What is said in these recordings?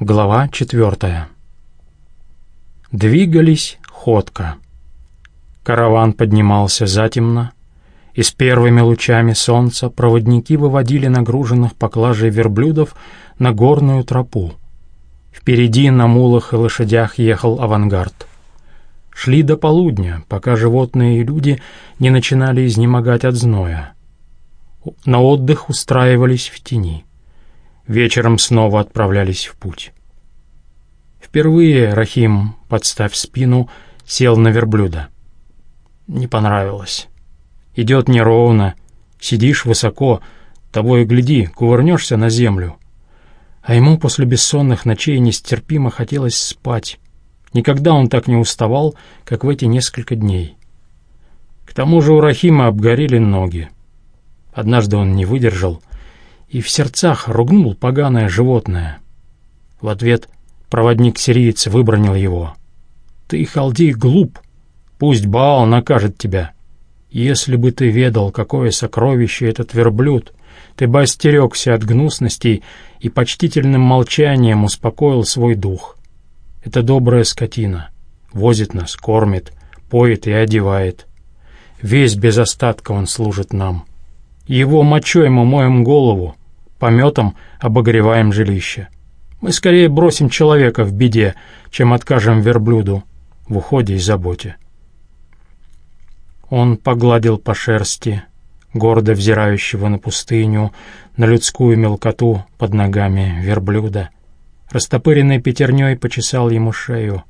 Глава четвертая. Двигались ходко. Караван поднимался затемно, и с первыми лучами солнца проводники выводили нагруженных поклажей верблюдов на горную тропу. Впереди на мулах и лошадях ехал авангард. Шли до полудня, пока животные и люди не начинали изнемогать от зноя. На отдых устраивались в тени — Вечером снова отправлялись в путь. Впервые Рахим, подставь спину, сел на верблюда. Не понравилось. Идет неровно, сидишь высоко, того и гляди, кувырнешься на землю. А ему после бессонных ночей нестерпимо хотелось спать. Никогда он так не уставал, как в эти несколько дней. К тому же у Рахима обгорели ноги. Однажды он не выдержал — и в сердцах ругнул поганое животное. В ответ проводник-сириец выбронил его. «Ты, халдей, глуп. Пусть Баал накажет тебя. Если бы ты ведал, какое сокровище этот верблюд, ты бы остерегся от гнусностей и почтительным молчанием успокоил свой дух. Это добрая скотина. Возит нас, кормит, поет и одевает. Весь без остатка он служит нам. Его мочой мы моем голову, пометом обогреваем жилище. Мы скорее бросим человека в беде, чем откажем верблюду в уходе и заботе. Он погладил по шерсти, гордо взирающего на пустыню, на людскую мелкоту под ногами верблюда. Растопыренной пятерней почесал ему шею.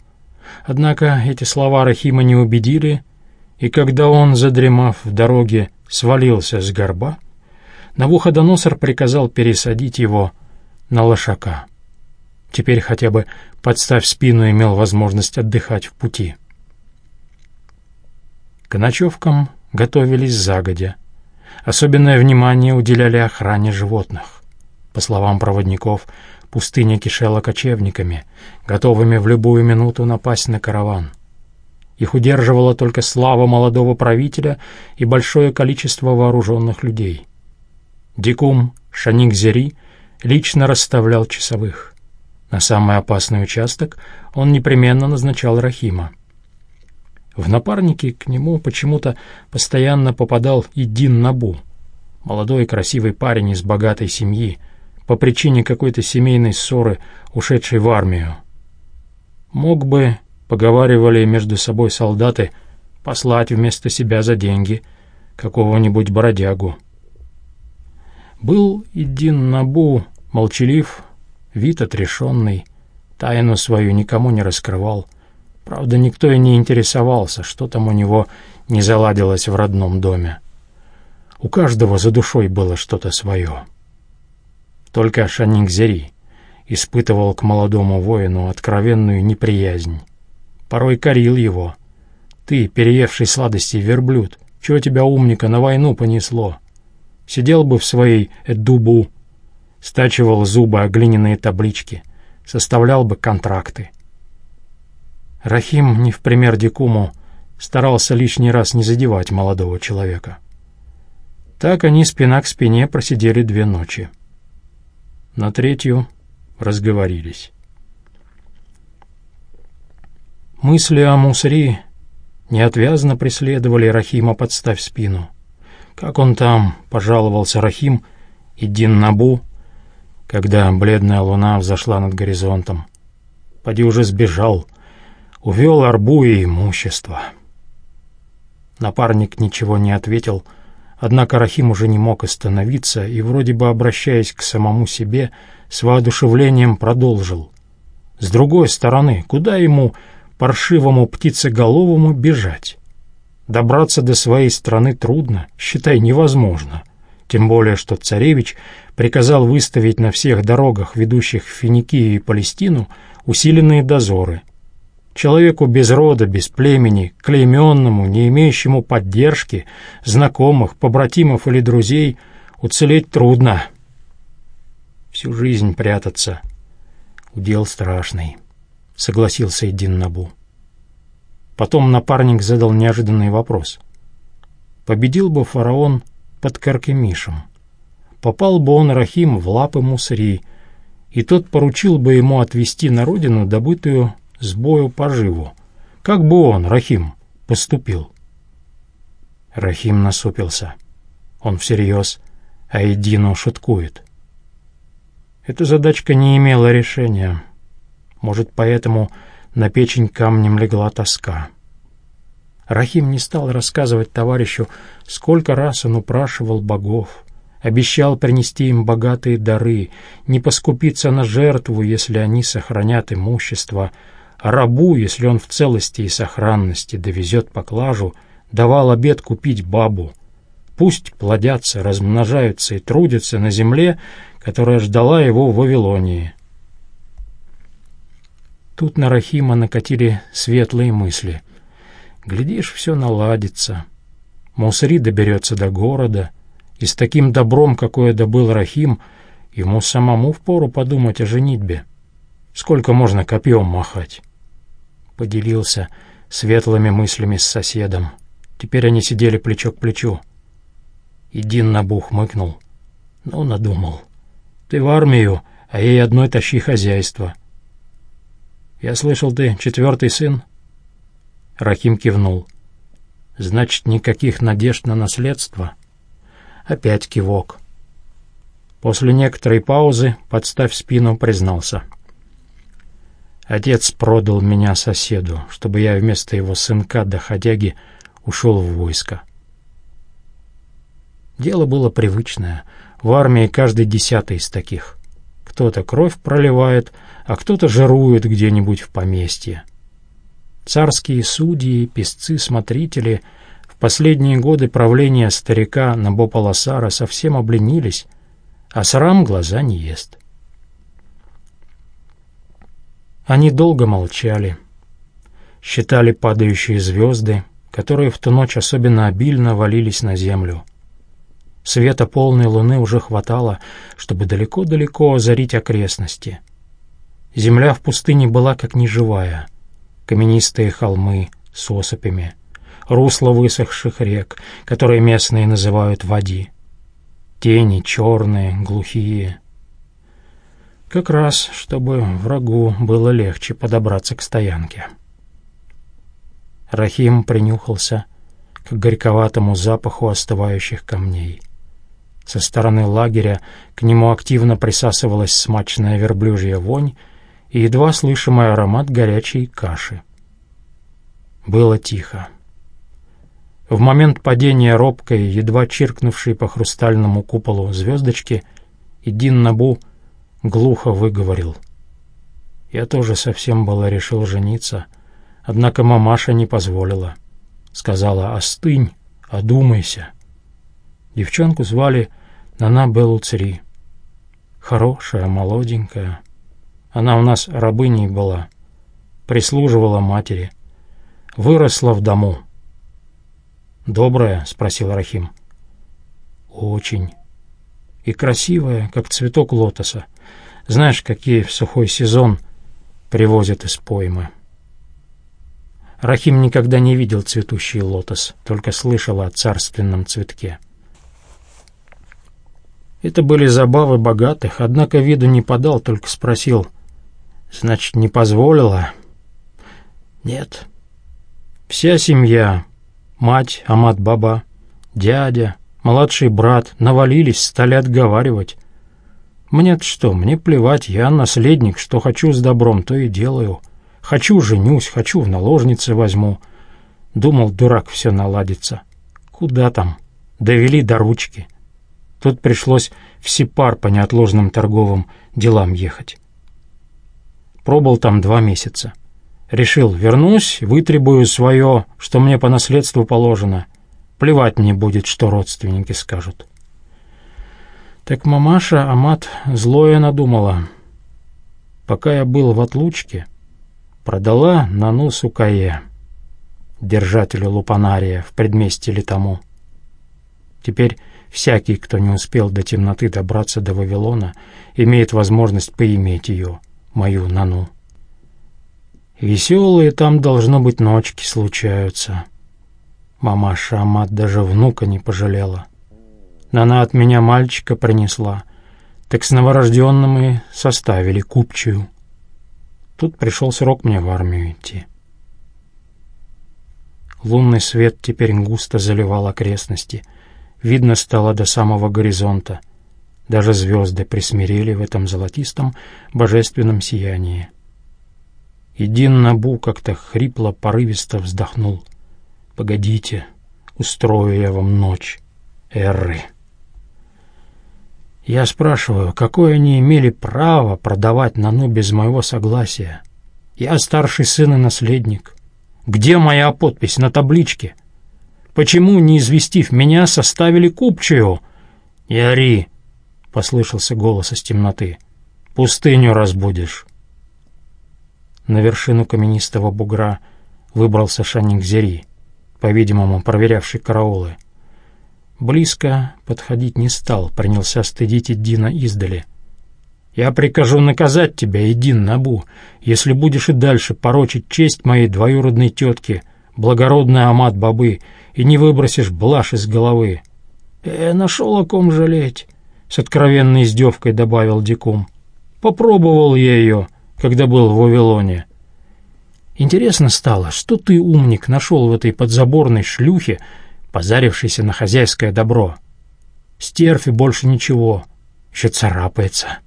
Однако эти слова Рахима не убедили, и когда он, задремав в дороге, свалился с горба, Навуходоносор приказал пересадить его на лошака. Теперь хотя бы, подставь спину, имел возможность отдыхать в пути. К ночевкам готовились загодя. Особенное внимание уделяли охране животных. По словам проводников, пустыня кишела кочевниками, готовыми в любую минуту напасть на караван. Их удерживала только слава молодого правителя и большое количество вооруженных людей. Дикум Шаник-Зери лично расставлял часовых. На самый опасный участок он непременно назначал Рахима. В напарники к нему почему-то постоянно попадал Идин Набу, молодой красивый парень из богатой семьи, по причине какой-то семейной ссоры, ушедшей в армию. Мог бы, поговаривали между собой солдаты, послать вместо себя за деньги какого-нибудь бродягу. Был Идин Набу молчалив, вид отрешенный, тайну свою никому не раскрывал. Правда, никто и не интересовался, что там у него не заладилось в родном доме. У каждого за душой было что-то свое. Только Шанингзери испытывал к молодому воину откровенную неприязнь. Порой корил его. «Ты, переевший сладости верблюд, чего тебя, умника, на войну понесло?» Сидел бы в своей дубу, стачивал зубы о глиняные таблички, составлял бы контракты. Рахим, не в пример Дикуму, старался лишний раз не задевать молодого человека. Так они спина к спине просидели две ночи. На третью разговорились. Мысли о Мусри неотвязно преследовали Рахима подставь спину — как он там, пожаловался Рахим и Дин Набу, когда бледная луна взошла над горизонтом. Поди уже сбежал, увел арбу и имущество. Напарник ничего не ответил, однако Рахим уже не мог остановиться и, вроде бы обращаясь к самому себе, с воодушевлением продолжил. С другой стороны, куда ему, паршивому птицеголовому, бежать? Добраться до своей страны трудно, считай, невозможно. Тем более, что царевич приказал выставить на всех дорогах, ведущих в Финикию и Палестину, усиленные дозоры. Человеку без рода, без племени, клейменному, не имеющему поддержки, знакомых, побратимов или друзей, уцелеть трудно. Всю жизнь прятаться. Удел страшный, — согласился Эдин Набу. Потом напарник задал неожиданный вопрос. Победил бы фараон под Каркемишем. Попал бы он, Рахим, в лапы Мусри, и тот поручил бы ему отвезти на родину добытую с бою поживу. Как бы он, Рахим, поступил? Рахим насупился. Он всерьез, а Эдину шуткует. Эта задачка не имела решения. Может, поэтому на печень камнем легла тоска. Рахим не стал рассказывать товарищу, сколько раз он упрашивал богов, обещал принести им богатые дары, не поскупиться на жертву, если они сохранят имущество, а рабу, если он в целости и сохранности довезет поклажу, давал обет купить бабу. Пусть плодятся, размножаются и трудятся на земле, которая ждала его в Вавилонии. Тут на Рахима накатили светлые мысли. Глядишь, все наладится. Мусри доберется до города, и с таким добром, какое добыл Рахим, ему самому впору подумать о женитьбе. Сколько можно копьем махать? Поделился светлыми мыслями с соседом. Теперь они сидели плечо к плечу. И Дин Набух мыкнул. Ну, надумал. Ты в армию, а ей одной тащи хозяйство. Я слышал, ты четвертый сын? Рахим кивнул. «Значит, никаких надежд на наследство?» Опять кивок. После некоторой паузы, подставь спину, признался. «Отец продал меня соседу, чтобы я вместо его сынка доходяги ушел в войско». Дело было привычное. В армии каждый десятый из таких. Кто-то кровь проливает, а кто-то жирует где-нибудь в поместье. Царские судьи, песцы, смотрители в последние годы правления старика Набополосара совсем обленились, а срам глаза не ест. Они долго молчали, считали падающие звезды, которые в ту ночь особенно обильно валились на землю. Света полной луны уже хватало, чтобы далеко-далеко озарить окрестности. Земля в пустыне была как неживая — каменистые холмы с осыпями, русло высохших рек, которые местные называют води, тени черные, глухие. Как раз, чтобы врагу было легче подобраться к стоянке. Рахим принюхался к горьковатому запаху остывающих камней. Со стороны лагеря к нему активно присасывалась смачная верблюжья вонь, и едва слышимый аромат горячей каши. Было тихо. В момент падения робкой, едва чиркнувшей по хрустальному куполу звездочки, Идин Набу глухо выговорил. «Я тоже совсем было решил жениться, однако мамаша не позволила. Сказала, остынь, одумайся». Девчонку звали Нана Белуцри. Хорошая, молоденькая, она у нас рабыней была, прислуживала матери, выросла в дому. «Добрая?» — спросил Рахим. «Очень. И красивая, как цветок лотоса. Знаешь, какие в сухой сезон привозят из поймы?» Рахим никогда не видел цветущий лотос, только слышал о царственном цветке. Это были забавы богатых, однако виду не подал, только спросил — Значит, не позволила? Нет. Вся семья, мать, Амат-баба, дядя, младший брат, навалились, стали отговаривать. Мне-то что, мне плевать, я наследник, что хочу с добром, то и делаю. Хочу женюсь, хочу в наложницы возьму. Думал, дурак, все наладится. Куда там? Довели до ручки. Тут пришлось в Сипар по неотложным торговым делам ехать. Пробыл там два месяца. Решил, вернусь, вытребую свое, что мне по наследству положено. Плевать мне будет, что родственники скажут. Так мамаша Амат злое надумала. Пока я был в отлучке, продала Нану Сукае, держателю лупанария в предместье Литому. Теперь всякий, кто не успел до темноты добраться до Вавилона, имеет возможность поиметь ее — мою Нану. Веселые там, должно быть, ночки случаются. Мама Шамат даже внука не пожалела. Нана от меня мальчика принесла. Так с новорожденным и составили купчую. Тут пришел срок мне в армию идти. Лунный свет теперь густо заливал окрестности. Видно стало до самого горизонта. Даже звезды присмирели в этом золотистом божественном сиянии. Един Набу как-то хрипло, порывисто вздохнул. «Погодите, устрою я вам ночь, эрры». Я спрашиваю, какое они имели право продавать Нану без моего согласия? Я старший сын и наследник. Где моя подпись на табличке? Почему, не известив меня, составили купчую? «Не — послышался голос из темноты. «Пустыню разбудишь». На вершину каменистого бугра выбрался Шаник Зери, по-видимому, проверявший караулы. Близко подходить не стал, принялся стыдить Иддина издали. «Я прикажу наказать тебя, Идин Набу, если будешь и дальше порочить честь моей двоюродной тетки, благородной Амат Бабы, и не выбросишь блажь из головы». «Э, нашел о ком жалеть», — с откровенной издевкой добавил Дикум. «Попробовал я ее» когда был в Вавилоне. Интересно стало, что ты, умник, нашел в этой подзаборной шлюхе, позарившейся на хозяйское добро. Стерфи больше ничего, еще царапается.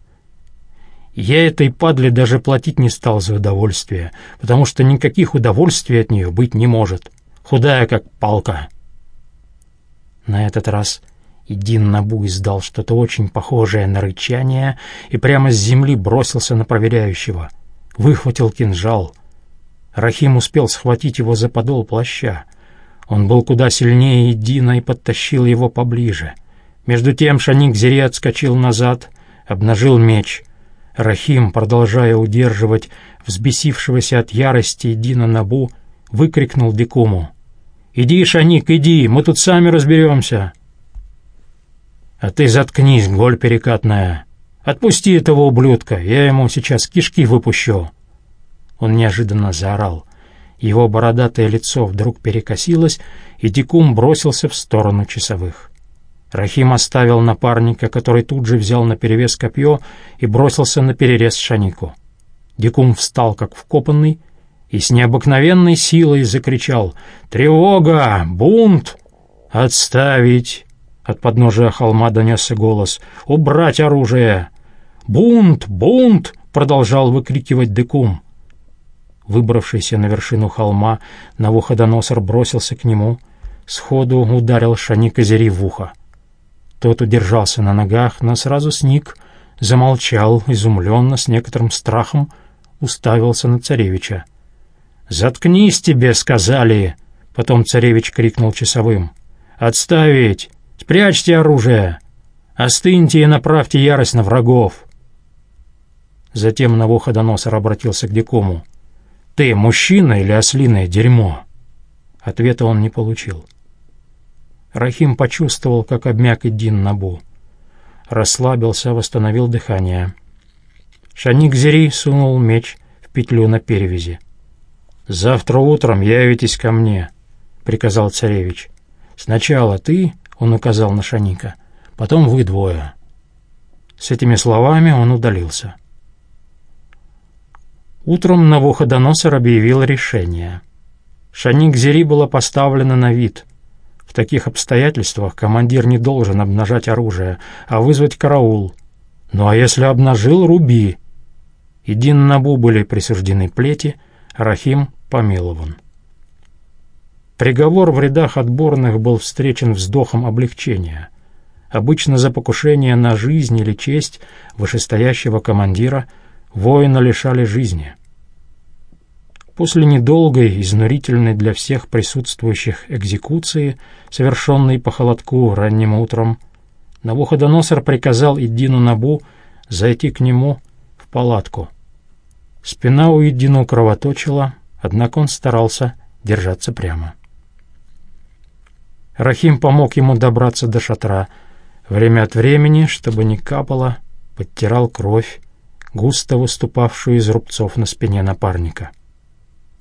Я этой падле даже платить не стал за удовольствие, потому что никаких удовольствий от нее быть не может. Худая, как палка. На этот раз Идин Набу издал что-то очень похожее на рычание и прямо с земли бросился на проверяющего. Выхватил кинжал. Рахим успел схватить его за подол плаща. Он был куда сильнее Идина и подтащил его поближе. Между тем Шаник Зери отскочил назад, обнажил меч. Рахим, продолжая удерживать взбесившегося от ярости Идина Набу, выкрикнул Дикуму. «Иди, Шаник, иди, мы тут сами разберемся!» «А ты заткнись, голь перекатная! Отпусти этого ублюдка, я ему сейчас кишки выпущу!» Он неожиданно заорал. Его бородатое лицо вдруг перекосилось, и Дикум бросился в сторону часовых. Рахим оставил напарника, который тут же взял на перевес копье и бросился на перерез Шанику. Дикум встал, как вкопанный, и с необыкновенной силой закричал «Тревога! Бунт! Отставить! От подножия холма донесся голос. «Убрать оружие!» «Бунт! Бунт!» — продолжал выкрикивать Декум. Выбравшийся на вершину холма, Навуходоносор бросился к нему, сходу ударил Шани Зери в ухо. Тот удержался на ногах, но сразу сник, замолчал, изумленно, с некоторым страхом, уставился на царевича. «Заткнись тебе!» — сказали! Потом царевич крикнул часовым. «Отставить! Спрячьте оружие! Остыньте и направьте ярость на врагов!» Затем Навуходоносор обратился к Дикому. «Ты мужчина или ослиное дерьмо?» Ответа он не получил. Рахим почувствовал, как обмяк Идин Набу. Расслабился, восстановил дыхание. Шаник Зери сунул меч в петлю на перевязи. «Завтра утром явитесь ко мне», — приказал царевич. «Сначала ты, он указал на Шаника. «Потом вы двое». С этими словами он удалился. Утром Навуходоносор объявил решение. Шаник Зери было поставлено на вид. В таких обстоятельствах командир не должен обнажать оружие, а вызвать караул. Ну а если обнажил, руби. Идин Набу были присуждены плети, Рахим помилован. Приговор в рядах отборных был встречен вздохом облегчения. Обычно за покушение на жизнь или честь вышестоящего командира воина лишали жизни. После недолгой, изнурительной для всех присутствующих экзекуции, совершенной по холодку ранним утром, Навуходоносор приказал Иддину Набу зайти к нему в палатку. Спина у Иддину кровоточила, однако он старался держаться прямо. Рахим помог ему добраться до шатра. Время от времени, чтобы не капало, подтирал кровь, густо выступавшую из рубцов на спине напарника.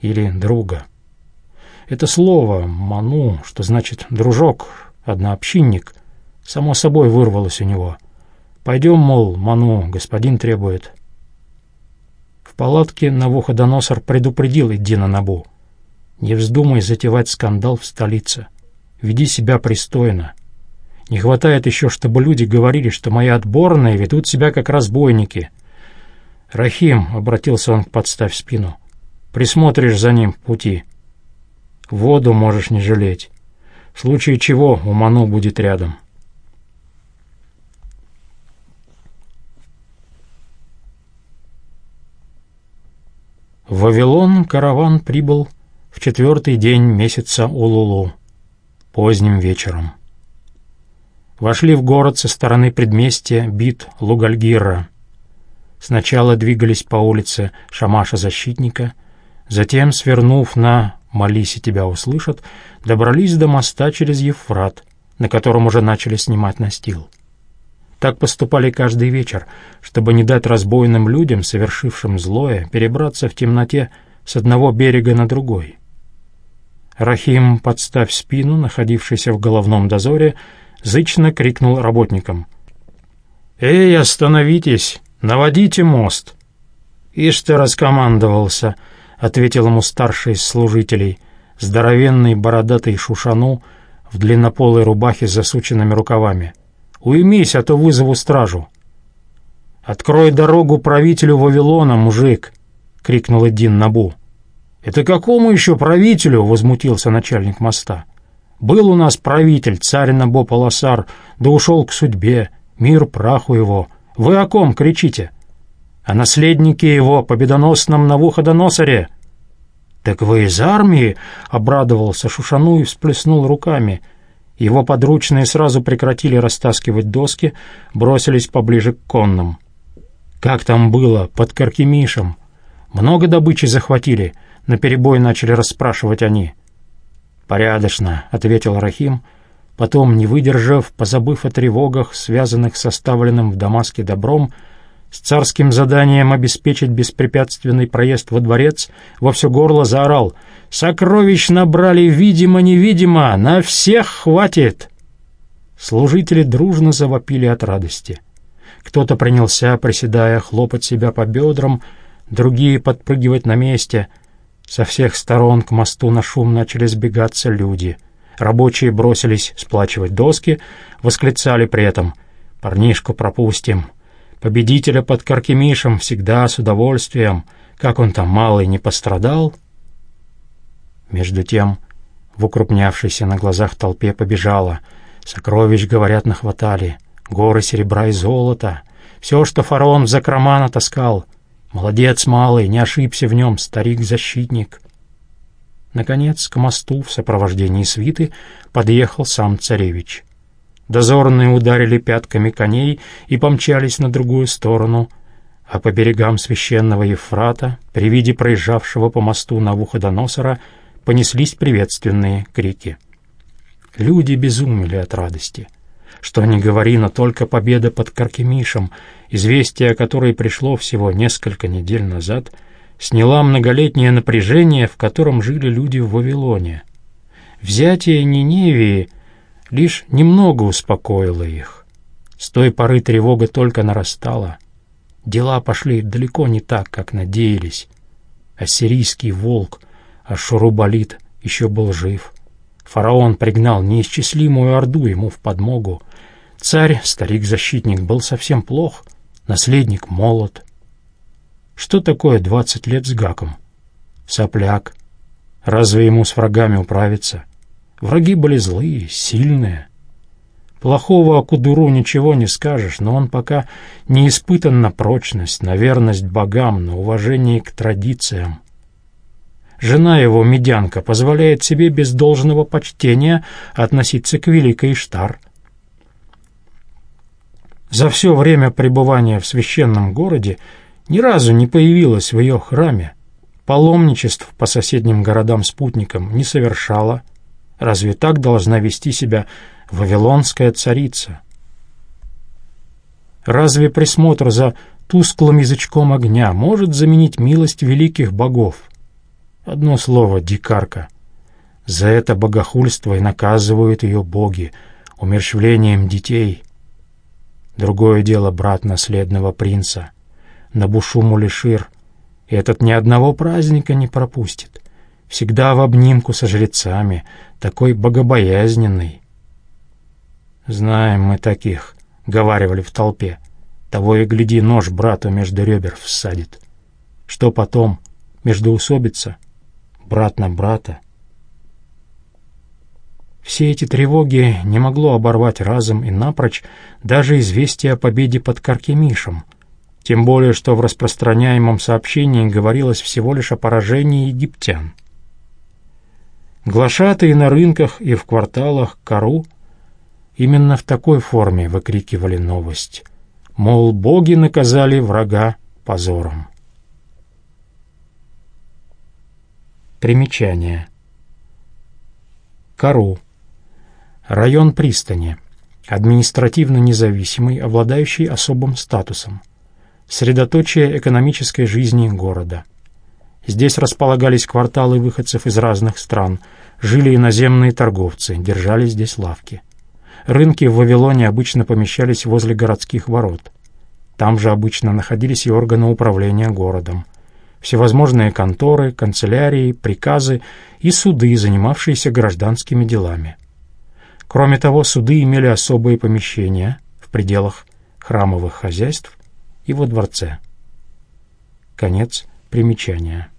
Или друга. Это слово «ману», что значит «дружок», «однообщинник», само собой вырвалось у него. Пойдем, мол, Ману, господин требует. В палатке Навуходоносор предупредил Эддина Набу. Не вздумай затевать скандал в столице. Веди себя пристойно. Не хватает еще, чтобы люди говорили, что мои отборные ведут себя как разбойники. «Рахим», — обратился он к подставь спину, — «присмотришь за ним в пути. Воду можешь не жалеть. В случае чего у Ману будет рядом». В Вавилон караван прибыл в четвертый день месяца Улулу, поздним вечером. Вошли в город со стороны предместья бит Лугальгира. Сначала двигались по улице Шамаша-защитника, затем, свернув на «Молись, и тебя услышат», добрались до моста через Евфрат, на котором уже начали снимать настил. Так поступали каждый вечер, чтобы не дать разбойным людям, совершившим злое, перебраться в темноте с одного берега на другой. Рахим, подставь спину, находившийся в головном дозоре, зычно крикнул работникам. «Эй, остановитесь! Наводите мост!» «Ишь ты раскомандовался!» — ответил ему старший из служителей, здоровенный бородатый шушану в длиннополой рубахе с засученными рукавами. «Уймись, а то вызову стражу!» «Открой дорогу правителю Вавилона, мужик!» — крикнул Эддин Набу. «Это какому еще правителю?» — возмутился начальник моста. Был у нас правитель, царь Набополосар, да ушел к судьбе, мир праху его. Вы о ком кричите? О наследнике его, победоносном Навуходоносоре. Так вы из армии? — обрадовался Шушану и всплеснул руками. Его подручные сразу прекратили растаскивать доски, бросились поближе к конным. Как там было под Каркемишем? Много добычи захватили, наперебой начали расспрашивать они. — «Порядочно», — ответил Рахим, потом, не выдержав, позабыв о тревогах, связанных с оставленным в Дамаске добром, с царским заданием обеспечить беспрепятственный проезд во дворец, во все горло заорал «Сокровищ набрали видимо-невидимо! На всех хватит!» Служители дружно завопили от радости. Кто-то принялся, приседая, хлопать себя по бедрам, другие подпрыгивать на месте — со всех сторон к мосту на шум начали сбегаться люди. Рабочие бросились сплачивать доски, восклицали при этом «Парнишку пропустим». Победителя под Каркемишем всегда с удовольствием. Как он там, малый, не пострадал? Между тем, в укрупнявшейся на глазах толпе побежала. Сокровищ, говорят, нахватали. Горы серебра и золота. Все, что фараон в закрома натаскал — Молодец, малый, не ошибся в нем, старик-защитник. Наконец, к мосту в сопровождении свиты подъехал сам царевич. Дозорные ударили пятками коней и помчались на другую сторону, а по берегам священного Ефрата, при виде проезжавшего по мосту Навуходоносора, понеслись приветственные крики. Люди безумели от радости. Что ни говори, но только победа под Каркемишем — известие о которой пришло всего несколько недель назад, сняла многолетнее напряжение, в котором жили люди в Вавилоне. Взятие Ниневии лишь немного успокоило их. С той поры тревога только нарастала. Дела пошли далеко не так, как надеялись. Ассирийский волк, Ашурубалит, еще был жив. Фараон пригнал неисчислимую орду ему в подмогу. Царь, старик-защитник, был совсем плох — наследник молод. Что такое двадцать лет с гаком? Сопляк. Разве ему с врагами управиться? Враги были злые, сильные. Плохого о Кудуру ничего не скажешь, но он пока не испытан на прочность, на верность богам, на уважение к традициям. Жена его, медянка, позволяет себе без должного почтения относиться к великой Иштар — за все время пребывания в священном городе ни разу не появилась в ее храме, паломничеств по соседним городам-спутникам не совершала. Разве так должна вести себя вавилонская царица? Разве присмотр за тусклым язычком огня может заменить милость великих богов? Одно слово — дикарка. За это богохульство и наказывают ее боги умерщвлением детей — Другое дело брат наследного принца, Набушу Мулишир. Этот ни одного праздника не пропустит. Всегда в обнимку со жрецами, такой богобоязненный. «Знаем мы таких», — говаривали в толпе. «Того и гляди, нож брату между ребер всадит. Что потом? Междоусобица? Брат на брата?» Все эти тревоги не могло оборвать разом и напрочь даже известие о победе под Каркемишем, тем более что в распространяемом сообщении говорилось всего лишь о поражении египтян. Глашатые на рынках и в кварталах Кару именно в такой форме выкрикивали новость, мол, боги наказали врага позором. Примечание. Кару Район пристани. Административно независимый, обладающий особым статусом. Средоточие экономической жизни города. Здесь располагались кварталы выходцев из разных стран, жили иноземные торговцы, держали здесь лавки. Рынки в Вавилоне обычно помещались возле городских ворот. Там же обычно находились и органы управления городом. Всевозможные конторы, канцелярии, приказы и суды, занимавшиеся гражданскими делами. Кроме того, суды имели особые помещения в пределах храмовых хозяйств и во дворце. Конец примечания.